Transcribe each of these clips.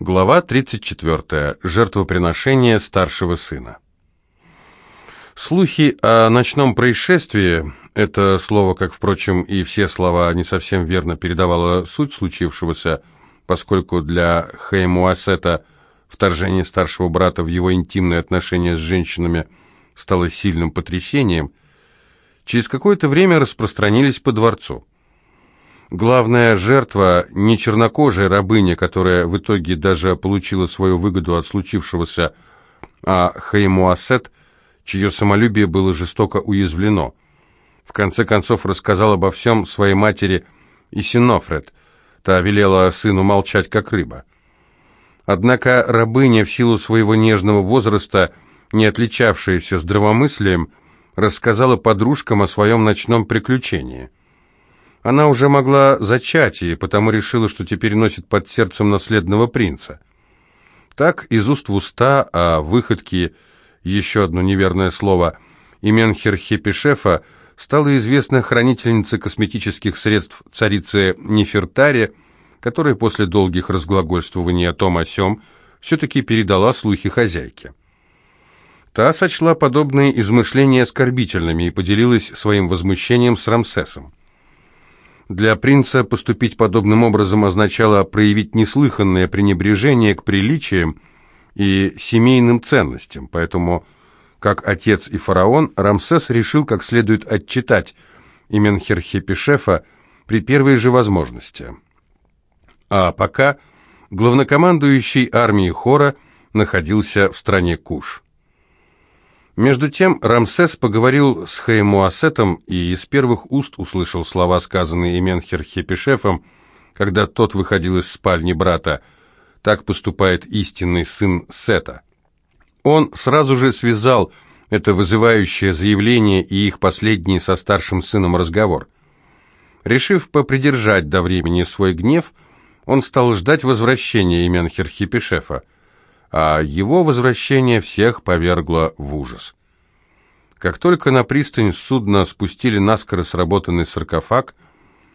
Глава 34. Жертвоприношение старшего сына. Слухи о ночном происшествии, это слово, как, впрочем, и все слова не совсем верно передавало суть случившегося, поскольку для Хеймуасета вторжение старшего брата в его интимные отношения с женщинами стало сильным потрясением, через какое-то время распространились по дворцу. Главная жертва не чернокожая рабыня, которая в итоге даже получила свою выгоду от случившегося, а Хаймуасет, чье самолюбие было жестоко уязвлено. В конце концов рассказал обо всем своей матери Исинофред. Та велела сыну молчать, как рыба. Однако рабыня, в силу своего нежного возраста, не отличавшаяся здравомыслием, рассказала подружкам о своем ночном приключении – она уже могла зачать, и потому решила, что теперь носит под сердцем наследного принца. Так, из уст в уста, а выходки, еще одно неверное слово, имен Херхепишефа, стала известна хранительница косметических средств царицы Нефертари, которая после долгих разглагольствований о том о сём все-таки передала слухи хозяйке. Та сочла подобные измышления оскорбительными и поделилась своим возмущением с Рамсесом. Для принца поступить подобным образом означало проявить неслыханное пренебрежение к приличиям и семейным ценностям, поэтому, как отец и фараон, Рамсес решил как следует отчитать Именхерхепишефа при первой же возможности. А пока главнокомандующий армией Хора находился в стране Куш. Между тем Рамсес поговорил с Хеймуасетом и из первых уст услышал слова, сказанные Именхер-Хепишефом, когда тот выходил из спальни брата. Так поступает истинный сын Сета. Он сразу же связал это вызывающее заявление и их последний со старшим сыном разговор. Решив попридержать до времени свой гнев, он стал ждать возвращения Именхер-Хепишефа а его возвращение всех повергло в ужас. Как только на пристань судна спустили наскоро сработанный саркофаг,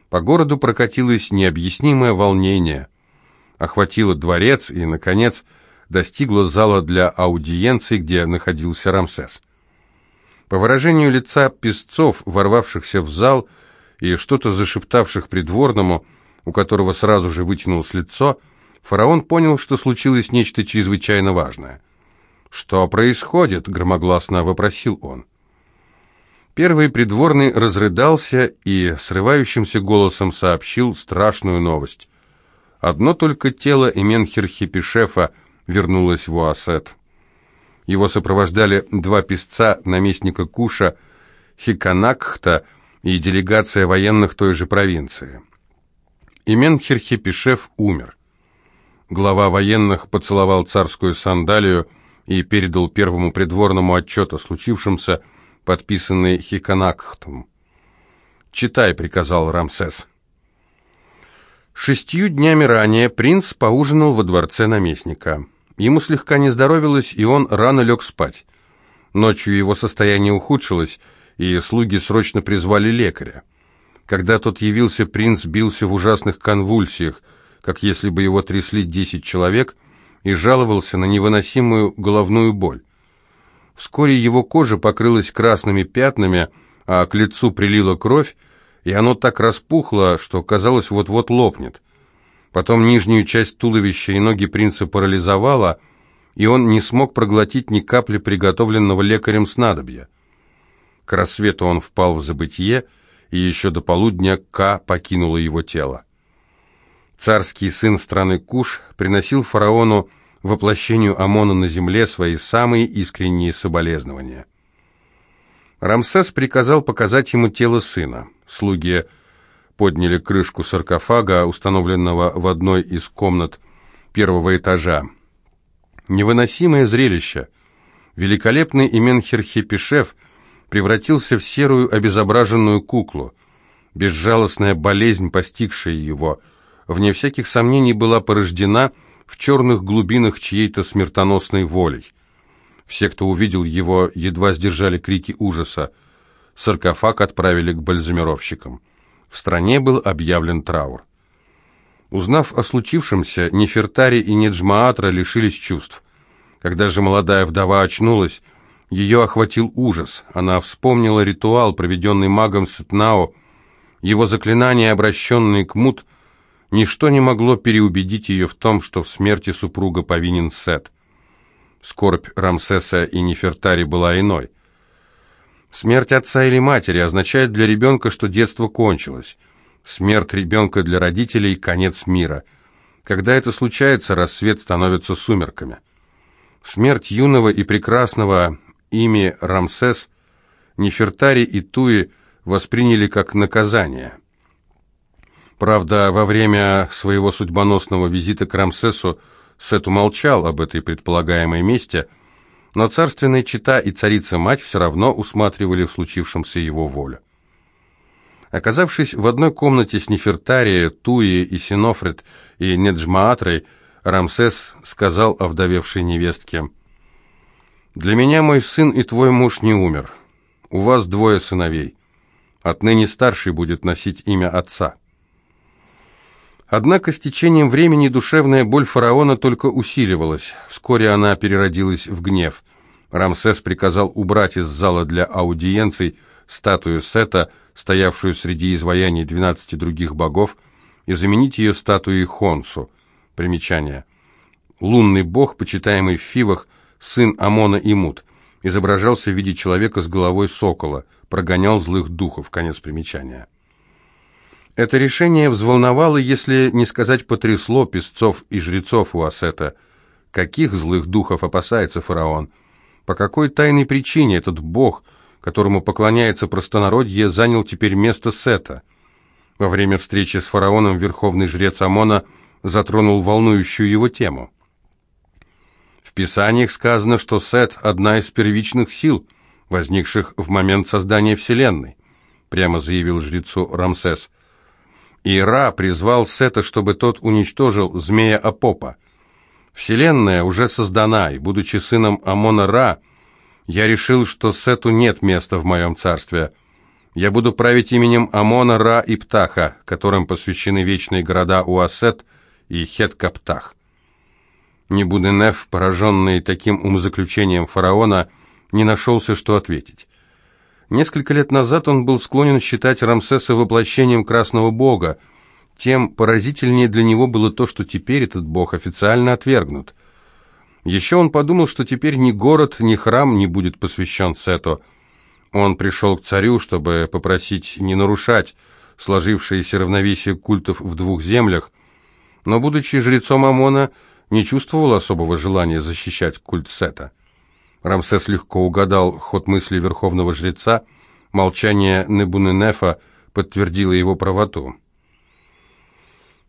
по городу прокатилось необъяснимое волнение. Охватило дворец и, наконец, достигло зала для аудиенций, где находился Рамсес. По выражению лица песцов, ворвавшихся в зал и что-то зашептавших придворному, у которого сразу же вытянулось лицо, Фараон понял, что случилось нечто чрезвычайно важное. «Что происходит?» — громогласно вопросил он. Первый придворный разрыдался и срывающимся голосом сообщил страшную новость. Одно только тело Именхер-Хипишефа вернулось в Уасет. Его сопровождали два писца, наместника Куша, Хиканакхта и делегация военных той же провинции. Именхер-Хипишеф умер. Глава военных поцеловал царскую сандалию и передал первому придворному отчет о случившемся, подписанный Хиканакхтом. «Читай», — приказал Рамсес. Шестью днями ранее принц поужинал во дворце наместника. Ему слегка не здоровилось, и он рано лег спать. Ночью его состояние ухудшилось, и слуги срочно призвали лекаря. Когда тот явился, принц бился в ужасных конвульсиях — как если бы его трясли десять человек, и жаловался на невыносимую головную боль. Вскоре его кожа покрылась красными пятнами, а к лицу прилила кровь, и оно так распухло, что казалось вот-вот лопнет. Потом нижнюю часть туловища и ноги принца парализовало, и он не смог проглотить ни капли приготовленного лекарем снадобья. К рассвету он впал в забытье, и еще до полудня Ка покинула его тело. Царский сын страны Куш приносил фараону воплощению Амона на земле свои самые искренние соболезнования. Рамсес приказал показать ему тело сына. Слуги подняли крышку саркофага, установленного в одной из комнат первого этажа. Невыносимое зрелище. Великолепный Именхерхепишев превратился в серую обезображенную куклу. Безжалостная болезнь, постигшая его – вне всяких сомнений, была порождена в черных глубинах чьей-то смертоносной волей. Все, кто увидел его, едва сдержали крики ужаса. Саркофаг отправили к бальзамировщикам. В стране был объявлен траур. Узнав о случившемся, Нефертари и Неджмаатра лишились чувств. Когда же молодая вдова очнулась, ее охватил ужас. Она вспомнила ритуал, проведенный магом Сетнао, его заклинания, обращенные к Мут, ничто не могло переубедить ее в том, что в смерти супруга повинен Сет. Скорбь Рамсеса и Нефертари была иной. Смерть отца или матери означает для ребенка, что детство кончилось. Смерть ребенка для родителей – конец мира. Когда это случается, рассвет становится сумерками. Смерть юного и прекрасного ими Рамсес, Нефертари и Туи восприняли как наказание. Правда, во время своего судьбоносного визита к Рамсесу Сет умолчал об этой предполагаемой мести, но царственная чита и царица-мать все равно усматривали в случившемся его волю. Оказавшись в одной комнате с Нефертарией, Туи и Синофред и Неджмаатрой, Рамсес сказал овдовевшей невестке, «Для меня мой сын и твой муж не умер. У вас двое сыновей. Отныне старший будет носить имя отца». Однако с течением времени душевная боль фараона только усиливалась. Вскоре она переродилась в гнев. Рамсес приказал убрать из зала для аудиенций статую Сета, стоявшую среди изваяний двенадцати других богов, и заменить ее статуей Хонсу. Примечание. Лунный бог, почитаемый в Фивах, сын Амона и Мут, изображался в виде человека с головой сокола, прогонял злых духов. Конец примечания. Это решение взволновало, если не сказать потрясло песцов и жрецов у Асета. Каких злых духов опасается фараон? По какой тайной причине этот бог, которому поклоняется простонародье, занял теперь место Сета? Во время встречи с фараоном верховный жрец Амона затронул волнующую его тему. В Писаниях сказано, что Сет – одна из первичных сил, возникших в момент создания Вселенной, прямо заявил жрецу Рамсес – и Ра призвал Сета, чтобы тот уничтожил змея Апопа. Вселенная уже создана, и, будучи сыном Амона Ра, я решил, что Сету нет места в моем царстве. Я буду править именем Амона Ра и Птаха, которым посвящены вечные города Уасет и Хет-Каптах. Небуденеф, пораженный таким умозаключением фараона, не нашелся, что ответить. Несколько лет назад он был склонен считать Рамсеса воплощением Красного Бога. Тем поразительнее для него было то, что теперь этот бог официально отвергнут. Еще он подумал, что теперь ни город, ни храм не будет посвящен Сету. Он пришел к царю, чтобы попросить не нарушать сложившееся равновесие культов в двух землях, но, будучи жрецом Амона, не чувствовал особого желания защищать культ Сета. Рамсес легко угадал ход мысли верховного жреца, молчание Небуненефа подтвердило его правоту.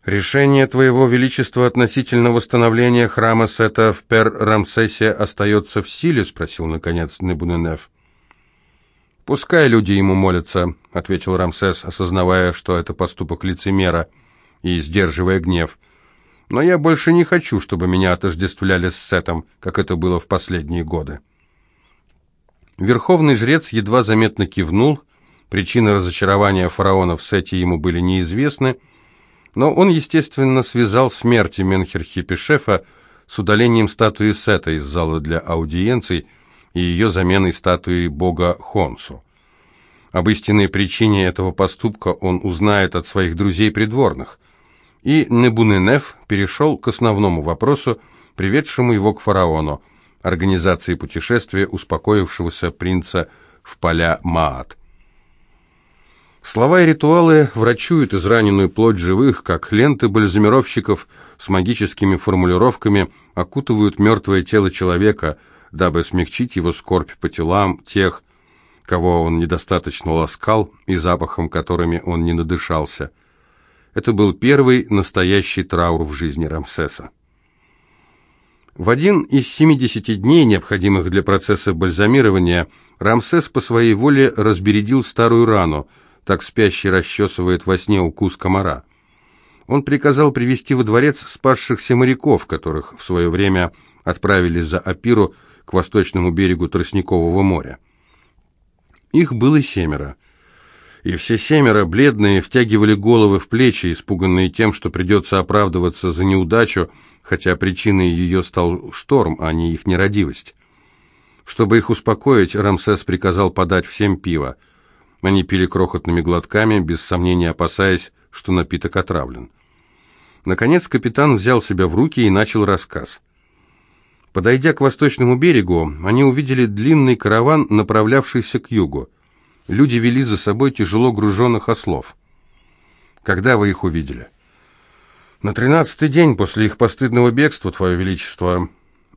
«Решение твоего величества относительно восстановления храма Сета в Пер-Рамсесе остается в силе?» — спросил, наконец, Небуненеф. «Пускай люди ему молятся», — ответил Рамсес, осознавая, что это поступок лицемера, и сдерживая гнев. Но я больше не хочу, чтобы меня отождествляли с Сетом, как это было в последние годы. Верховный жрец едва заметно кивнул. Причины разочарования фараона в Сете ему были неизвестны, но он, естественно, связал смерть Менхерхипешефа с удалением статуи Сета из зала для аудиенций и ее заменой статуи бога Хонсу. Об истинной причине этого поступка он узнает от своих друзей придворных – и Небуненеф перешел к основному вопросу, приведшему его к фараону, организации путешествия успокоившегося принца в поля Маат. Слова и ритуалы врачуют израненную плоть живых, как ленты бальзамировщиков с магическими формулировками окутывают мертвое тело человека, дабы смягчить его скорбь по телам тех, кого он недостаточно ласкал и запахом, которыми он не надышался. Это был первый настоящий траур в жизни Рамсеса. В один из 70 дней, необходимых для процесса бальзамирования, Рамсес по своей воле разбередил старую рану, так спящий расчесывает во сне укус комара. Он приказал привести во дворец спасшихся моряков, которых в свое время отправили за Апиру к восточному берегу Тростникового моря. Их было семеро – И все семеро, бледные, втягивали головы в плечи, испуганные тем, что придется оправдываться за неудачу, хотя причиной ее стал шторм, а не их нерадивость. Чтобы их успокоить, Рамсес приказал подать всем пиво. Они пили крохотными глотками, без сомнения опасаясь, что напиток отравлен. Наконец капитан взял себя в руки и начал рассказ. Подойдя к восточному берегу, они увидели длинный караван, направлявшийся к югу. Люди вели за собой тяжело груженных ослов. «Когда вы их увидели?» «На тринадцатый день после их постыдного бегства, Твое Величество.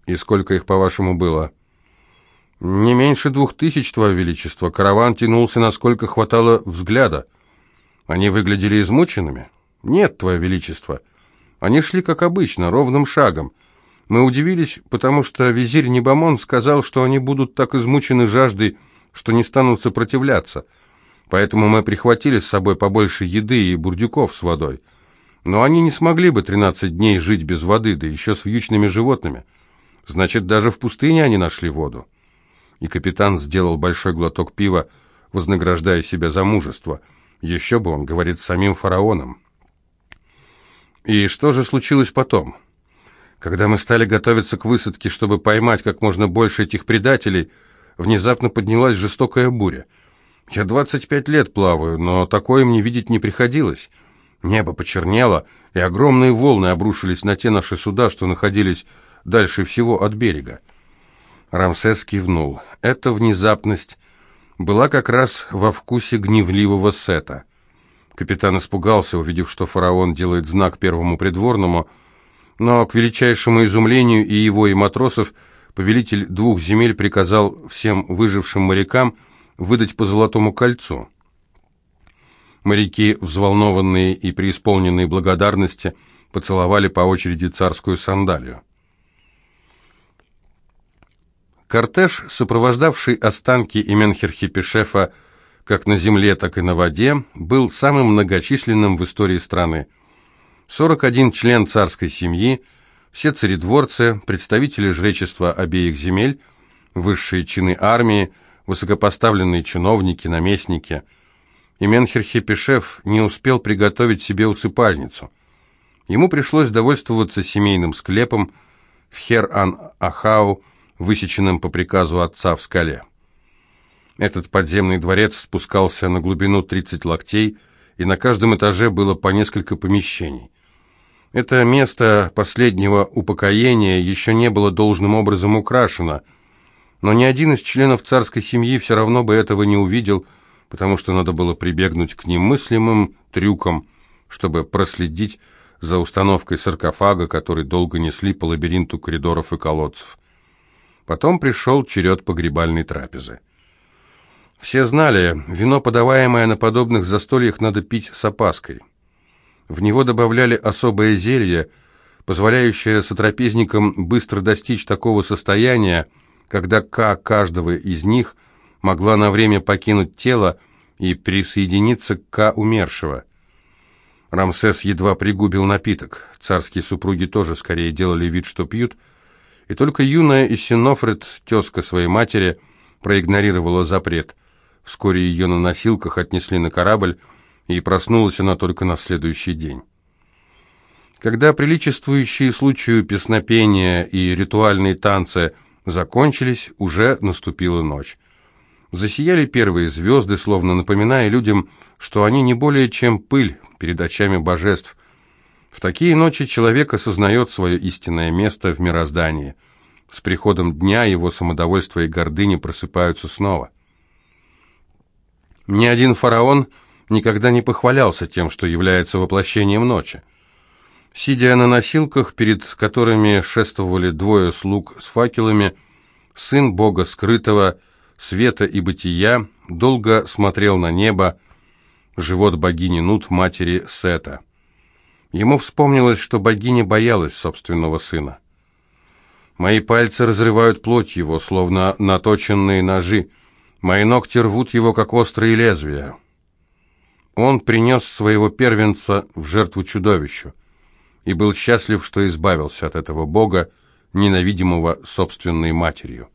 И сколько их, по-вашему, было?» «Не меньше двух тысяч, Твое Величество. Караван тянулся, насколько хватало взгляда. Они выглядели измученными?» «Нет, Твое Величество. Они шли, как обычно, ровным шагом. Мы удивились, потому что визирь Небамон сказал, что они будут так измучены жаждой, что не станут сопротивляться. Поэтому мы прихватили с собой побольше еды и бурдюков с водой. Но они не смогли бы 13 дней жить без воды, да еще с вьючными животными. Значит, даже в пустыне они нашли воду» и капитан сделал большой глоток пива, вознаграждая себя за мужество. Еще бы он говорит самим фараоном. И что же случилось потом? Когда мы стали готовиться к высадке, чтобы поймать как можно больше этих предателей, внезапно поднялась жестокая буря. Я 25 лет плаваю, но такое мне видеть не приходилось. Небо почернело, и огромные волны обрушились на те наши суда, что находились дальше всего от берега. Рамсес кивнул. Эта внезапность была как раз во вкусе гневливого Сета. Капитан испугался, увидев, что фараон делает знак первому придворному, но к величайшему изумлению и его, и матросов, повелитель двух земель приказал всем выжившим морякам выдать по золотому кольцу. Моряки, взволнованные и преисполненные благодарности, поцеловали по очереди царскую сандалию. Кортеж, сопровождавший останки Именхерхипешефа как на земле, так и на воде, был самым многочисленным в истории страны. 41 член царской семьи, все царедворцы, представители жречества обеих земель, высшие чины армии, высокопоставленные чиновники, наместники. Именхерхипешеф не успел приготовить себе усыпальницу. Ему пришлось довольствоваться семейным склепом в Хер-ан-Ахау, высеченным по приказу отца в скале. Этот подземный дворец спускался на глубину 30 локтей, и на каждом этаже было по несколько помещений. Это место последнего упокоения еще не было должным образом украшено, но ни один из членов царской семьи все равно бы этого не увидел, потому что надо было прибегнуть к немыслимым трюкам, чтобы проследить за установкой саркофага, который долго несли по лабиринту коридоров и колодцев. Потом пришел черед погребальной трапезы. Все знали, вино, подаваемое на подобных застольях, надо пить с опаской. В него добавляли особое зелье, позволяющее сотрапезникам быстро достичь такого состояния, когда К каждого из них могла на время покинуть тело и присоединиться к К умершего. Рамсес едва пригубил напиток. Царские супруги тоже скорее делали вид, что пьют, и только юная Иссинофред, тезка своей матери, проигнорировала запрет. Вскоре ее на носилках отнесли на корабль, и проснулась она только на следующий день. Когда приличествующие случаю песнопения и ритуальные танцы закончились, уже наступила ночь. Засияли первые звезды, словно напоминая людям, что они не более чем пыль перед очами божеств, в такие ночи человек осознает свое истинное место в мироздании. С приходом дня его самодовольство и гордыня просыпаются снова. Ни один фараон никогда не похвалялся тем, что является воплощением ночи. Сидя на носилках, перед которыми шествовали двое слуг с факелами, сын бога скрытого, света и бытия, долго смотрел на небо, живот богини Нут, матери Сета. Ему вспомнилось, что богиня боялась собственного сына. Мои пальцы разрывают плоть его, словно наточенные ножи. Мои ногти рвут его, как острые лезвия. Он принес своего первенца в жертву чудовищу и был счастлив, что избавился от этого бога, ненавидимого собственной матерью.